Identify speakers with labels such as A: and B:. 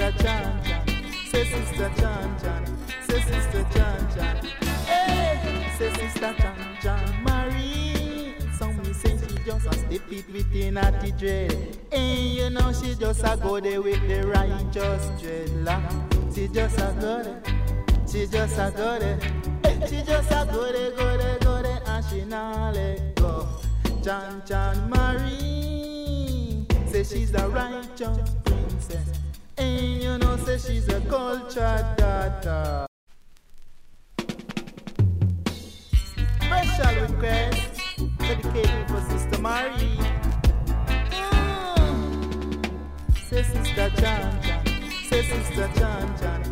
A: Say sister Chan Chan, say Sister Chan Chan. Hey, say Sister Chan Chan Marie. Some me say she just a step it with the naughty dread. And you know she just a go there with the righteous dreadlock. She just a go there, she just a go there. She just a go there, go there, go there, and she not let go. Chan Chan Marie, say she's a righteous princess. And you know, say she's a culture daughter. Special request dedicated for Sister Marie. Mm. Say Sister Chan Chan, say Sister Chan Chan,